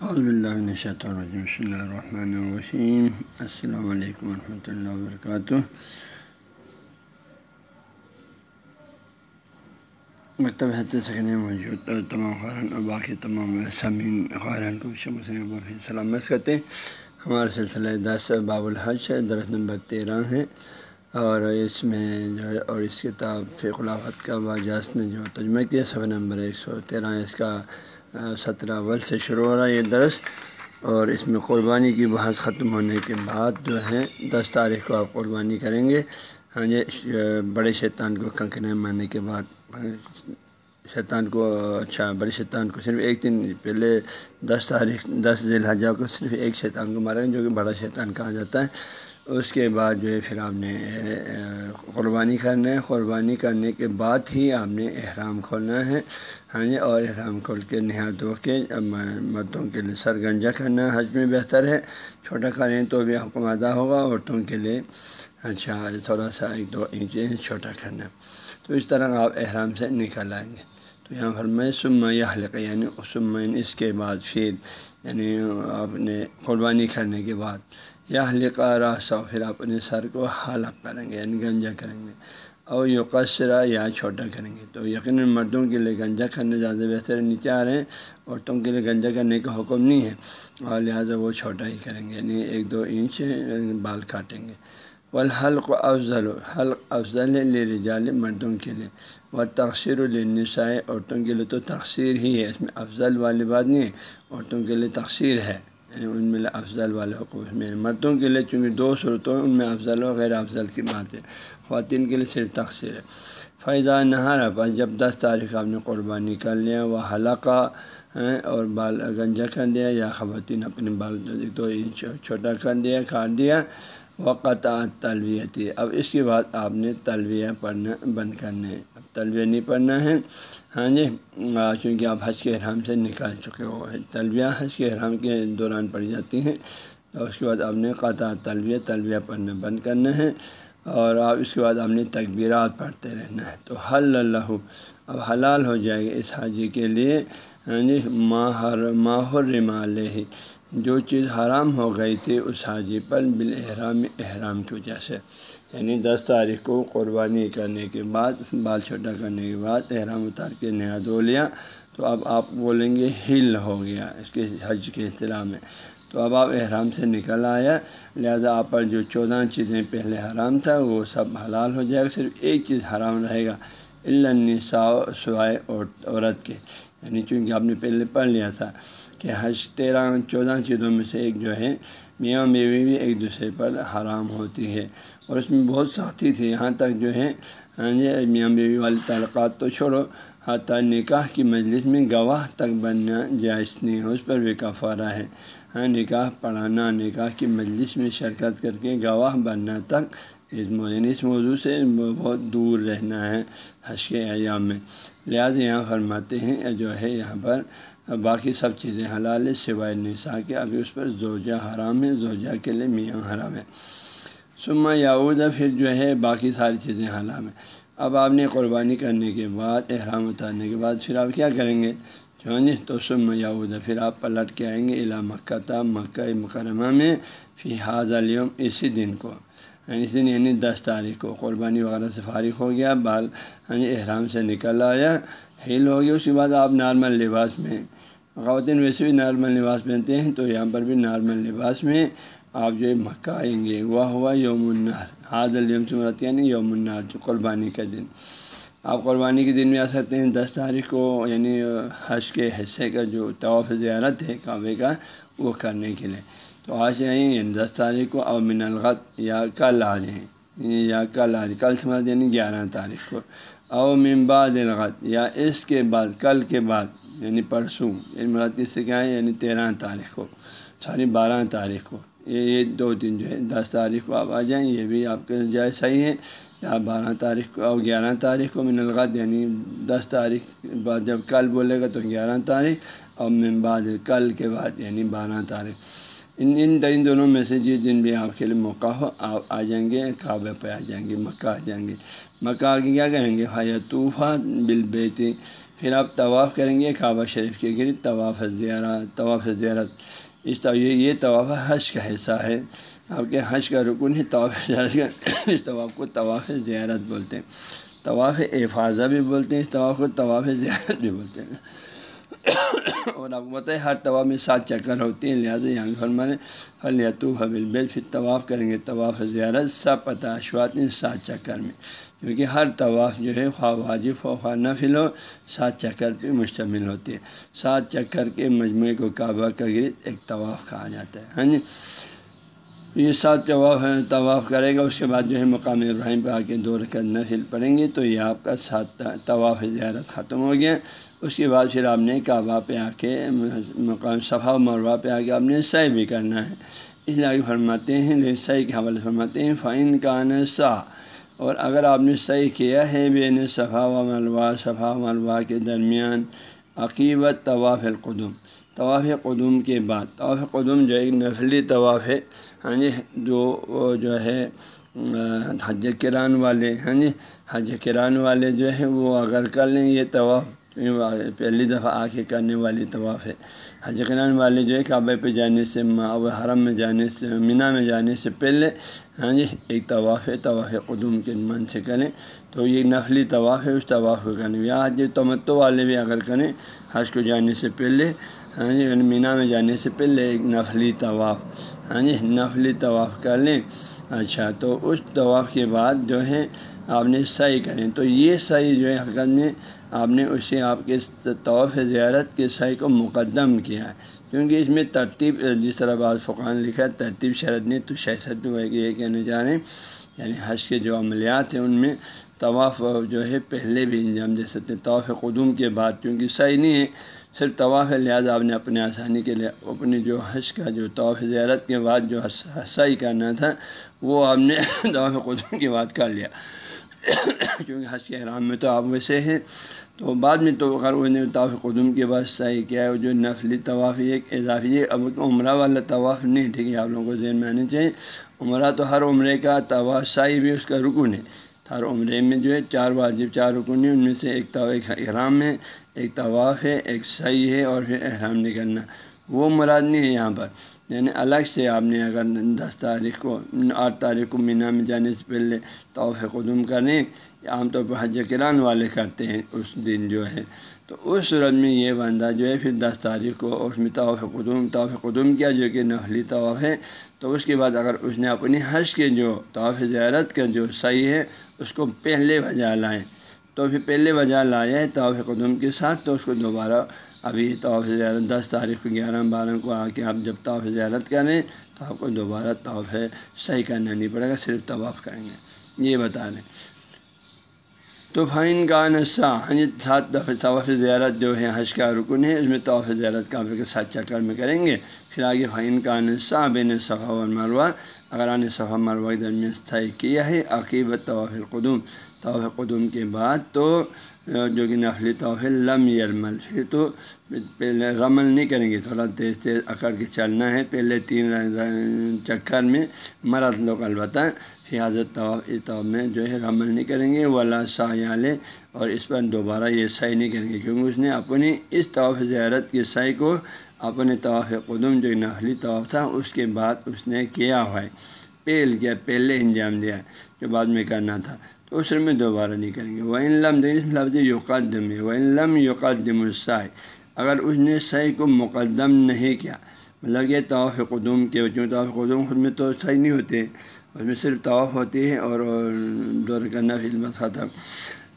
الرحیم بسم اللہ الرحمن الرحیم السلام علیکم ورحمۃ اللہ وبرکاتہ مکتب حت سکن موجود تمام خارن اور باقی تمام سمین خارن کو سلامت کرتے ہیں. ہمارا سلسلہ دس باب الحج ہے درخت نمبر تیرہ ہے. اور اس میں جو ہے، اور اس کتاب فی خلافت کا باجاز نے جو تجمہ کیا، صفحہ نمبر ایک سو تیرہ اس کا سترہ اول سے شروع ہو رہا ہے یہ درس اور اس میں قربانی کی بحث ختم ہونے کے بعد جو ہے دس تاریخ کو آپ قربانی کریں گے۔ ہاں جی بڑے شیطان کو کنکنے مارنے کے بعد۔ شیطان کو اچھا بڑے شیطان کو صرف ایک دن پہلے دس تاریخ، دس ذیل الحجہ کو صرف ایک شیطان کو ماریں گے جو کہ بڑا شیطان کہا جاتا ہے۔ اس کے بعد جو ہے پھر آپ نے، قربانی کرنا ہے۔ قربانی کرنے کے بعد ہی آپ نے احرام کھولنا ہے۔ ہاں جی اور احرام کھول کے نہا دھو کے مردوں کے لیے سر گنجا کرنا حج میں بہتر ہے۔ چھوٹا کریں تو بھی آپ کو ہوگا، عورتوں کے لیے اچھا تھوڑا سا ایک دو انچ چھوٹا کرنا تو اس طرح آپ احرام سے نکل آئیں گے۔ تو یہاں پر میں سما یا حلقہ یعنی سمین اس کے بعد پھر یعنی آپ نے قربانی کرنے کے بعد یا حلقہ راسا، پھر آپ اپنے سر کو حلق کریں گے یعنی گنجا کریں گے اور یو قصرہ یا چھوٹا کریں گے۔ تو یقیناً مردوں کے لیے گنجا کرنے زیادہ بہتر نیچے آ رہے ہیں، عورتوں کے لیے گنجا کرنے کا حکم نہیں ہے، اور لہٰذا وہ چھوٹا ہی کریں گے یعنی ایک دو انچ بال کاٹیں گے۔ والحلق افضل، حلق افضل ہے رجال مردوں کے لیے۔ وہ تقسیر النسائے عورتوں کے لیے تو تقسیر ہی ہے، اس میں افضل والی بات نہیں ہے، عورتوں کے لیے تقسیر ہے۔ یعنی ان میں افضل والے حقوق میں مردوں کے لیے چونکہ دو صورتوں ان میں افضل و غیر افضل کی بات ہے۔ خواتین کے لیے صرف تقسیر ہے۔ فیضا نہارا پاس جب دس تاریخ آپ نے قربانی کر لیا، وہ حلقہ اور بال گنجا کر دیا یا خواتین اپنے بال دو انچ چھوٹا کر دیا کاٹ دیا۔ وقت تلویتی اب اس کے بعد آپ نے تلویہ پڑھنا بند کرنا ہے۔ اب تلویہ نہیں پڑھنا ہے۔ ہاں جی چونکہ آپ حج کے احرام سے نکال چکے ہو، تلویہ حج کے احرام کے دوران پڑھی جاتی ہیں، تو اس کے بعد آپ نے قطع تلویہ تلویہ پڑھنا بند کرنا ہے، اور آپ اس کے بعد آپ نے تقبیرات پڑھتے رہنا ہے۔ تو حل اللہ، اب حلال ہو جائے گا اس حاجی کے لیے یعنی ہاں جی ماہر ماہر رمال جو چیز حرام ہو گئی تھی اس حاجی پر بالاحرام احرام کی وجہ سے۔ یعنی دس تاریخ کو قربانی کرنے کے بعد، بال چھوٹا کرنے کے بعد احرام اتار کے نیا دھو لیا۔ تو اب آپ بولیں گے ہل ہو گیا اس کے حج کے اصطلاح میں۔ تو اب آپ احرام سے نکل آیا لہذا آپ پر جو چودہ چیزیں پہلے حرام تھا، وہ سب حلال ہو جائے گا۔ صرف ایک چیز حرام رہے گا النساء سوائے عورت کے۔ یعنی چونکہ آپ نے پہلے پڑھ لیا تھا۔ کہ حج تیرہ، چودہ چیزوں میں سے ایک جو ہے، میاں بیوی بھی ایک دوسرے پر حرام ہوتی ہے۔ اور اس میں بہت ساتھی تھے یہاں تک جو ہے ہاں جی میاں بیوی والی تعلقات تو چھوڑو، حتیٰ نکاح کی مجلس میں گواہ تک بننا جائز نہیں ہے، اس پر بھی کفارہ ہے۔ ہاں نکاح پڑھانا، نکاح کی مجلس میں شرکت کر کے گواہ بننا تک اس یعنی اس موضوع سے بہت دور رہنا ہے حج کے ایام میں۔ لہٰذا یہاں فرماتے ہیں جو ہے یہاں پر باقی سب چیزیں حلال سوائے نسا کے، ابھی اس پر زوجہ حرام ہے، زوجہ کے لیے میاں حرام ہے۔ سما یاودا پھر جو ہے باقی ساری چیزیں حرام ہیں۔ اب آپ نے قربانی کرنے کے بعد، احرام اتارنے کے بعد، پھر آپ کیا کریں گے؟ جی تو سما یاودا پھر آپ پلٹ کے آئیں گے الا مکہ، تا مکہ مکرمہ میں، فی حاض اليوم اسی دن کو۔ یعنی دن یعنی دس تاریخ کو قربانی وغیرہ سے فارغ ہو گیا بال یعنی احرام سے نکل آیا ہیل ہو گیا، اس کے بعد آپ نارمل لباس میں خواتین ویسے بھی نارمل لباس پہنتے ہیں، تو یہاں پر بھی نارمل لباس میں آپ جو مکہ آئیں گے۔ وہ ہوا یوم النار حاض الیم سمرت یعنی یوم النار جو قربانی کا دن۔ آپ قربانی کے دن بھی آ سکتے ہیں دس تاریخ کو یعنی حج کے حصے کا جو طواف زیارت ہے کعبے کا، وہ کرنے کے لیے۔ تو آج یہیں یعنی دس تاریخ کو او من الغت یا کل آ جائیں یا کل آ جائیں کل سمجھ یعنی گیارہ تاریخ کو۔ او من بعد الغت یا اس کے بعد، کل کے بعد یعنی پرسوں۔ یعنی مراد کس سے کیا ہے؟ یعنی تیرہ تاریخ کو، ساری بارہ تاریخ کو۔ یہ یہ دو دن جو ہے، دس تاریخ کو آپ آ جائیں، یہ بھی آپ کے جائے صحیح ہے یا بارہ تاریخ کو اور گیارہ تاریخ کو من الغد یعنی دس تاریخ بعد جب کل بولے گا تو گیارہ تاریخ۔ اور من بعد کل کے بعد یعنی بارہ تاریخ۔ ان ان ان دونوں میں سے جس دن بھی آپ کے لیے موقع ہو، آپ آ جائیں گے کعبہ پہ آ جائیں گے، مکہ آ جائیں گے۔ مکہ آ کے کیا کریں گے؟ حیا طوفہ بل بیتی پھر آپ طواف کریں گے کعبہ شریف کے گرد، طواف زیارت طواف زیارت۔ اس طرح یہ طواف حج کا حصہ ہے۔ آپ کے حج کا رکن ہی طواف زیارت کا۔ اس طواف کو طواف زیارت بولتے ہیں۔ طواف افاظہ بھی بولتے ہیں، اس طواف کو طواف زیارت بھی بولتے ہیں۔ اور آپ کو پتہ ہے ہر طواف میں سات چکر ہوتی ہیں، لہٰذا یہاں فرمانے فل یتو حبل بیل پھر طواف کریں گے، طواف زیارت، سب پتہ اشوات سات چکر میں، کیونکہ ہر طواف جو ہے خواہ واجب ہو، خواہ نفل ہو، سات چکر پہ مشتمل ہوتے ہیں۔ سات چکر کے مجموعے کو کعبہ کا گرد ایک طواف کہا جاتا ہے۔ ہاں جی؟ یہ سات طواف طواف کرے گا اس کے بعد جو ہے مقام ابراہیم پہ آ کے دو رکعت نفل پڑھیں گے، تو یہ آپ کا سات طواف زیارت ختم ہو گیا۔ اس کے بعد پھر آپ نے کعبہ پہ آ کے مقام صفحہ و پہ آ کے آپ نے صحیح بھی کرنا ہے۔ اس لیے فرماتے ہیں لیکن صحیح کے حوالے فرماتے ہیں فائن کا سا اور اگر آپ نے صحیح کیا ہے، بین صفا و ملوا صفا و ملوا کے درمیان عقیبت طواف القدم طواف قدم کے بعد، طواف قدم جو ایک نفلی طواف ہے ہاں جی جو جو ہے حج کران والے ہاں جی حج کران والے جو ہیں، وہ اگر کر لیں یہ طواف پہلی دفعہ آ کے کرنے والی طواف ہے۔ حج کران والے جو ہے کعبے پہ جانے سے حرم میں جانے سے، مینا میں جانے سے پہلے ہاں جی ایک طواف ہے، طواف قدوم کے من سے کریں۔ تو یہ نفلی طواف ہے، اس طواف کو کریں۔ یا حج تمتو والے بھی اگر کریں، حج کو جانے سے پہلے ہاں جی یعنی مینا میں جانے سے پہلے ایک نفلی طواف ہاں جی نفلی طواف کر لیں۔ اچھا تو اس طواف کے بعد جو ہے، آپ نے صحیح کریں۔ تو یہ صحیح جو ہے حقیقت میں آپ نے اسے آپ کے طواف زیارت کے صحیح کو مقدم کیا ہے۔ کیونکہ اس میں ترتیب، جس طرح بعض فقان لکھا ہے، ترتیب شرط نہیں تو شہست یہ کہنا چاہ رہے ہیں۔ یعنی حج کے جو عملیات ہیں، ان میں طواف جو ہے، پہلے بھی انجام دے سکتے طواف قدوم کے بعد، کیونکہ صحیح نہیں ہے۔ صرف طواف لہٰذا آپ نے اپنے آسانی کے لیے اپنی جو حج کا جو طواف زیارت کے بعد جو صحیح کرنا تھا، وہ آپ نے طواف قدوم کے بعد کر لیا۔ کیونکہ حج کے احرام میں تو آپ ویسے ہیں۔ تو بعد میں تو اگر انہیں طواف قدم کے بعد صحیح کیا ہے وہ جو نفلی طواف ایک اضافی اب عمرہ والا طواف نہیں، ٹھیک ہے، آپ لوگوں کو ذہن میں آنے چاہیے۔ عمرہ تو ہر عمرے کا طواف صحیح بھی اس کا رکن ہے۔ ہر عمرے میں جو ہے چار واجب، چار رکن ہیں، ان میں سے ایک طواف احرام ہے، ایک طواف ہے، ایک صحیح ہے اور پھر احرام نکلنا۔ وہ مراد نہیں ہے یہاں پر۔ یعنی الگ سے آپ نے اگر دس تاریخ کو، آٹھ تاریخ کو مینا میں جانے سے پہلے توف قدم کریں عام طور پر حج کران والے کرتے ہیں اس دن جو ہے۔ تو اس صورت میں یہ بندہ جو ہے پھر دس تاریخ کو اس میں طواف قدوم طواف قدوم کیا جو کہ نفلی طواف ہے۔ تو اس کے بعد اگر اس نے اپنی حج کے جو طواف زیارت کا جو صحیح ہے، اس کو پہلے وجہ لائیں۔ تو پھر پہلے وجہ لائے ہے طواف قدوم کے ساتھ، تو اس کو دوبارہ ابھی طواف زیارت دس تاریخ کو گیارہ بارہ کو آ کے آپ جب طواف زیارت کریں تو آپ کو دوبارہ طواف صحیح کرنا نہیں پڑے گا، صرف طواف کریں گے۔ یہ بتا دیں تو فائن کا نسا ہاں سات دفعہ طواف زیارت جو ہے، حج کا رکن ہے، اس میں طواف زیارت کا کے ساتھ چکر میں کریں گے۔ پھر آگے فائن کا نسا بین صفا و مروا اگر آنے صفا مروا کے درمیان صحیح کیا ہے، عقیبت طواف القدوم۔ طواف قدوم کے بعد تو جو کہ نفلی طواف لم یرمل۔ پھر تو پہلے رمل نہیں کریں گے، تھوڑا تیز تیز اکڑ کے چلنا ہے۔ پہلے تین چکر میں مرد لوگ البتہ حضرت طواف اس طواف میں جو ہے رمل نہیں کریں گے، ولا سایالے اور اس پر دوبارہ یہ صحیح نہیں کریں گے۔ کیونکہ اس نے اپنی اس طواف زیارت کے صحیح کو اپنے طواف قدم جو نفلی طواف تھا، اس کے بعد اس نے کیا ہوا ہے۔ پہل کیا، پہلے انجام دیا۔ جو بعد میں کرنا تھا، تو اس میں دوبارہ نہیں کریں گے۔ وہ ان لم لفظ یوقدم ہے وہ ان لم یوقدم السائے اگر اس نے صحیح کو مقدم نہیں کیا مطلب کہ طواف قدوم کے بچوں طواف قدوم خود میں تو صحیح نہیں ہوتے، اس میں صرف طواف ہوتی ہے اور دور کرنا فلم ختم۔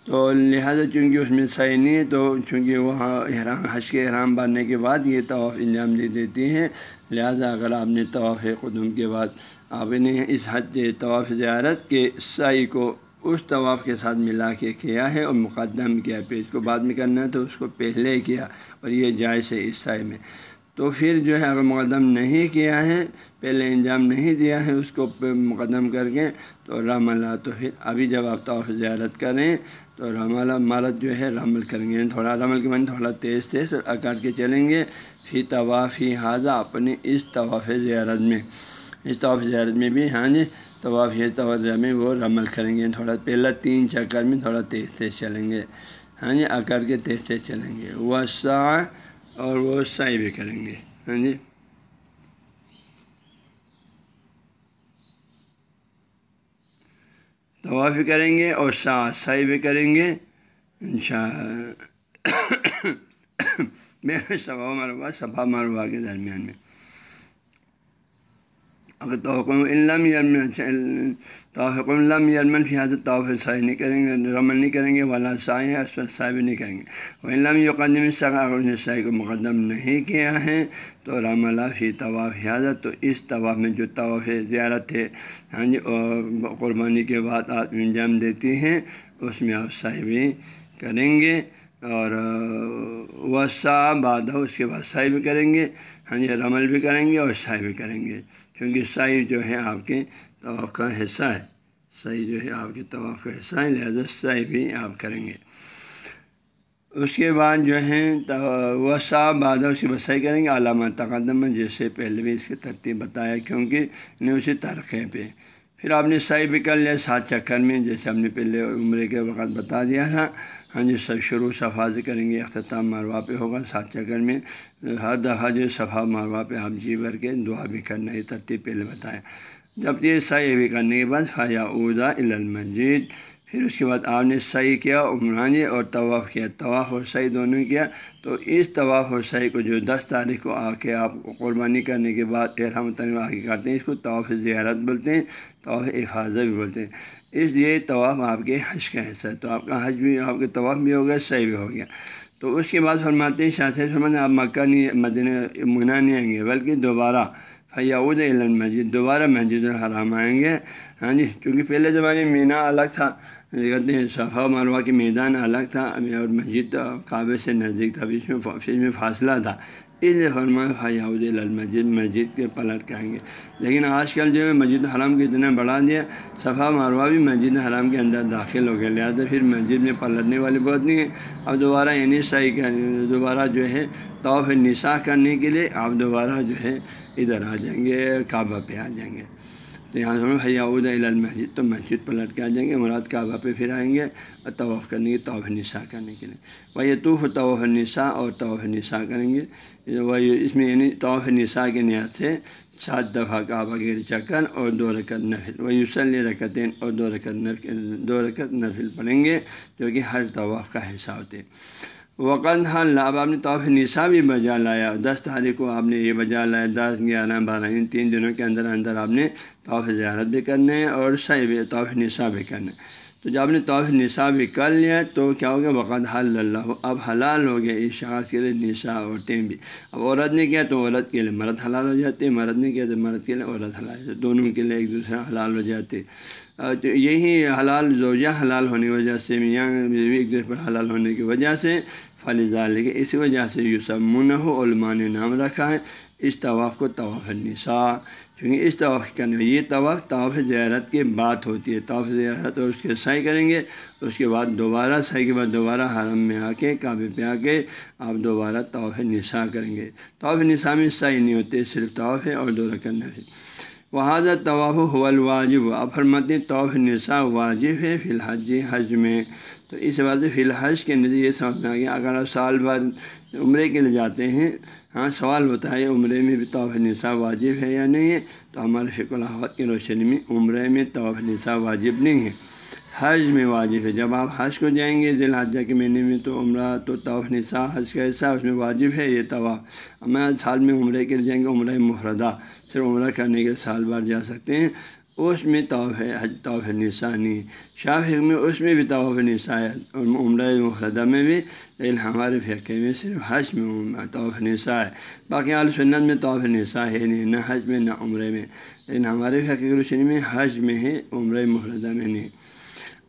تو لہٰذا چونکہ اس میں صحیح نہیں ہے، تو چونکہ وہاں احرام، حج کے احرام بننے کے بعد یہ طواف انجام دے دیتی ہیں۔ لہٰذا اگر آپ نے طواف قدوم کے بعد آپ نے اس حج طواف زیارت کے صحیح کو اس طواف کے ساتھ ملا کے کیا ہے اور مقدم کیا پھر اس کو بعد میں کرنا ہے تو اس کو پہلے کیا اور یہ جائز ہے عیسائی میں۔ تو پھر جو ہے اگر مقدم نہیں کیا ہے، پہلے انجام نہیں دیا ہے، اس کو مقدم کر کے تو رام اللہ تو پھر ابھی جب آپ طواف زیارت کریں تو رام اللہ مرد جو ہے رمل کریں گے۔ یعنی تھوڑا رمل کے من تھوڑا تیز تیز اکاٹ کے چلیں گے۔ پھر طواف ہی حاضہ اپنی اس طواف زیارت میں۔ اس طواف زیارت میں بھی ہاں جی طواف یہ طواف میں وہ رمل کریں گے تھوڑا پہلا تین چکر میں تھوڑا تیز تیز چلیں گے ہاں جی اکڑ کے تیز تیز چلیں گے وہ سا اور وہ سائی بھی کریں گے ہاں جی طواف بھی کریں گے اور سا سائی بھی کریں گے ان شاء میرے صفا مروا صفا مروا کے درمیان میں اگر توقم علم یمن توحق الم یمن فیاض توف سائی نہیں کریں گے، رمن نہیں کریں گے، والا سائیں سائی بھی نہیں کریں گے۔ وہ علم یقدم سگا اگر نے سائی کو مقدم نہیں کیا ہے، تو رام اللہ فی طواف حیاضت تو اس طواف میں جو طواف زیارت ہے ہاں جی اور قربانی کے بعد آپ انجام دیتی ہیں، اس میں آپ سائی بھی کریں گے۔ اور وہ سا بادہ اس کے بعد سائی بھی کریں گے ہاں جی رمل بھی کریں گے اور سائی بھی کریں گے، کیونکہ سائی جو ہے آپ کے طواف کا حصہ ہے۔ سائی جو ہے آپ کے طواف کا حصہ ہے، لہٰذا سائی بھی آپ کریں گے۔ اس کے بعد جو ہے وہ سا بادہ اس کی بسائی کریں گے، علامہ تقدم جیسے پہلے بھی اس کی ترتیب بتایا، کیونکہ انہیں اسی ترقے پہ پھر آپ نے صحیح بھی کر لیا سات چکر میں، جیسے ہم نے پہلے عمرے کے وقت بتا دیا تھا۔ ہاں جی سب شروع صفا سے کریں گے، اختتام مروا پہ ہوگا سات چکر میں۔ ہر دفعہ جو صفا مروا پہ آپ جی بھر کے دعا بھی کرنا، یہ ترتیب پہلے بتایا جب یہ صحیح بھی کرنے کے بعد فیا ادا المجید پھر اس کے بعد آپ نے صحیح کیا عمران اور طواف کیا۔ طواف اور صحیح دونوں کیا۔ تو اس طواف اور صحیح کو جو دس تاریخ کو آ کے آپ قربانی کرنے کے بعد احرام تنگ آ کے کرتے ہیں۔ اس کو طواف زیارت بولتے ہیں، طواف حفاظت بھی بولتے ہیں۔ اس لیے طواف آپ کے حج کا حصہ ہے۔ تو آپ کا حج بھی، آپ کے طواف بھی ہو گیا صحیح بھی ہو گیا۔ تو اس کے بعد فرماتے ہیں، شاہ سمجھ آپ مکہ نہیں، مدینہ، منا نہیں آئیں گے، بلکہ دوبارہ فیاود علم مسجد دوبارہ مسجد الحرام آئیں گے۔ ہاں جی چونکہ پہلے زمانے میں مینا الگ تھا۔ کہتے ہیں صفا مروا کے میدان الگ تھا اور مسجد کعبے سے نزدیک تھا بیچ میں فیس میں فاصلہ تھا۔ اس لیے فرمایا فیاود المسجد مسجد کے پلٹ کہیں گے۔ لیکن آج کل جو ہے، مسجد حرام کو اتنا بڑھا دیا صفا مروا بھی مسجد حرام کے اندر داخل ہو گیا لہٰذا پھر مسجد میں پلٹنے والی بہت نہیں ہے۔ اب دوبارہ یعنی صحیح کر، دوبارہ جو ہے توف نساء کرنے کے لیے آپ دوبارہ جو ہے، ادھر آ جائیں گے، کعبہ پہ آ جائیں گے۔ تو یہاں سے حیاود المسجد، تو مسجد پلٹ کے آ جائیں گے، مراد کعبہ پہ پھر آئیں گے اور طواف کرنے کے توف نساء کرنے کے لیے۔ وہ یہ طوف طوف نساء اور طوف نساء کریں گے۔ وہ اس میں یعنی طوف نساء کے نیاز سے سات دفعہ کعبہ کے چکر اور دو رکت نفل۔ وہ یوسلی رکتیں اور دو رکت نفل، دو رکت نفل پڑھیں گے، جو کہ ہر طواف کا حصہ ہوتے ہیں۔ وقت حال اب آپ نے توف نسا بھی بجا لایا۔ دس تاریخ کو آپ نے یہ بجا لایا۔ دس، گیارہ، بارہ، ان تین دنوں کے اندر اندر آپ نے توف زیارت بھی کرنے اور صحیح بھی توف نسا بھی کرنے۔ تو جب آپ نے توف نسا بھی کر لیا تو کیا ہو گیا؟ وقت حل اللہ، اب حلال ہو گیا۔ اس شخص کے لیے نسا عورتیں بھی۔ اب عورت نے کیا تو عورت کے لیے مرد حلال ہو جاتے، مرد نے کیا تو مرد کے لیے عورت حلال ہو دونوں کے لیے ایک دوسرے حلال ہو جاتے۔ تو یہی حلال زوجہ حلال ہونے کی وجہ سے، میاں ایک دوسرے پر حلال ہونے کی وجہ سے فلزا لے اسی وجہ سے یوسف منح علماء نے نام رکھا ہے، اس طواف کو طواف نساء کیونکہ اس طواف کرنے یہ طواف طواف زیارت کے بعد ہوتی ہے، طواف زیارت اور اس کے سائی کریں گے، اس کے بعد دوبارہ سائی کے بعد دوبارہ حرم میں آ کے، کعبے پہ آ کے آپ دوبارہ طواف نساء کریں گے۔ طواف نساء میں سائی نہیں ہوتے، صرف طواف ہے اور دورہ کرنا ہے وہاں طواف الواجب. اب فرماتے طواف نساء واجب ہے فی الحج، حج میں۔ تو اس بات سے فی الحج کے نتیجے یہ سمجھ میں آ گیا اگر آپ سال بھر عمرے کے لیے جاتے ہیں ہاں سوال ہوتا ہے عمرے میں بھی طواف نسا واجب ہے یا نہیں ہے؟ تو ہمارے فکر الحوت کی روشنی میں عمرے میں طواف نسا واجب نہیں ہے۔ حج میں واجب ہے۔ جب آپ حج کو جائیں گے ذی الحجہ کے مہینے میں تو عمرہ، تو طواف، نساء، حج کا حصہ اس میں واجب ہے یہ طواف۔ ہمیں سال میں عمرے کے لیے جائیں گے، عمرہ مفردہ۔ صرف عمرہ کرنے کے سال بھر جا سکتے ہیں۔ اس میں طواف ہے حج، طواف نسانی شاہ میں اس میں بھی طواف نسا ہے عمرہ مفردہ میں بھی۔ لیکن ہمارے فقے میں صرف حج میں طواف نسا ہے۔ باقی عال سنت میں طواف نسا ہے نہیں، نہ حج میں نہ عمرے میں۔ لیکن ہمارے فقے روشنی میں حج میں ہے، عمرہ مفردہ میں نہیں۔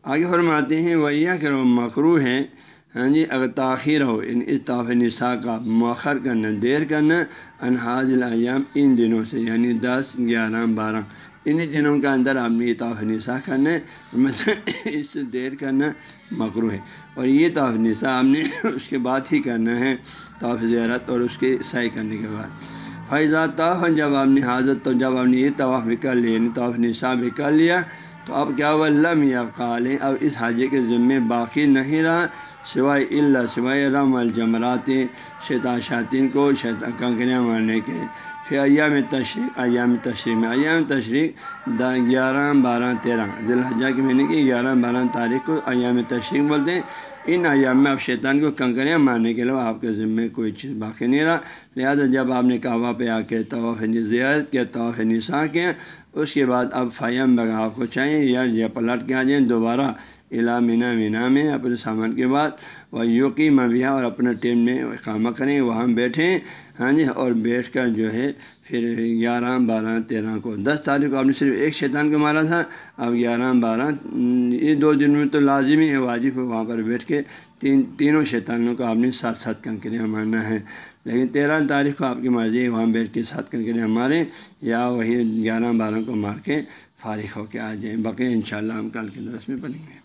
آگے فرماتے ہیں ویا کہ وہ مکرو ہے ہاں جی اگر تاخیر ہو یعنی ان اس طاف نساء کا مؤخر کرنا، دیر کرنا انحاظ الایام ان دنوں سے یعنی دس، گیارہ، بارہ انہیں دنوں کے اندر آپ نے یہ نساء کرنا ہے اس سے دیر کرنا مکرو ہے۔ اور یہ طاف نساء آپ نے اس کے بعد ہی کرنا ہے طاف زیارت اور اس کے سائی کرنے کے بعد۔ فیضا طاف، جب آپ نے حاضر، تو جب آپ نے یہ طواف بھی کر لیا یعنی طاف نساء بھی کر لیا تو اب کیا وہ لم یا قالیں اب اس حاجے کے ذمے باقی نہیں رہا۔ سوائے اللہ، سوائے رم الجمرات شیطا شاطین کو شیطان کنکریاں مارنے کے۔ پھر ایام تشریق، ایام تشریح میں، ایام تشریق، دا گیارہ، بارہ، تیرہ۔ ذوالحجہ کے مہینے کی گیارہ، بارہ تاریخ کو ایام تشریق بولتے ہیں۔ ان ایام میں آپ شیطان کو کنکریاں مارنے کے علاوہ آپ کے ذمے کوئی چیز باقی نہیں رہا۔ لہٰذا جب آپ نے کعبہ پہ آ کے طواف یعنی زیارت کیا، طواف یعنی نسا کیا، اس کے بعد اب فیم بگا آپ کو چاہیے یا یا پلٹ کے آ جائیں دوبارہ علا مینا مینا میں اپنے سامان کے بعد وہ یوقی مبیا اور اپنا ٹیم میں کامہ کریں، وہاں بیٹھیں۔ ہاں جی اور بیٹھ کر جو ہے پھر گیارہ، بارہ، تیرہ کو دس تاریخ کو آپ نے صرف ایک شیطان کو مارا تھا۔ اب گیارہ، بارہ، یہ دو دن میں تو لازمی ہے، واجب ہے وہاں پر بیٹھ کے تین، تینوں شیطانوں کو آپ نے ساتھ ساتھ کنکریاں مارنا ہے۔ لیکن تیرہ تاریخ کو آپ کی مرضی ہے، وہاں بیٹھ کے ساتھ کنکریاں ماریں یا وہی گیارہ، بارہ کو مار کے فارغ ہو کے آ جائیں۔ بقی ان شاء اللہ ہم کل کے درس میں پڑھیں گے۔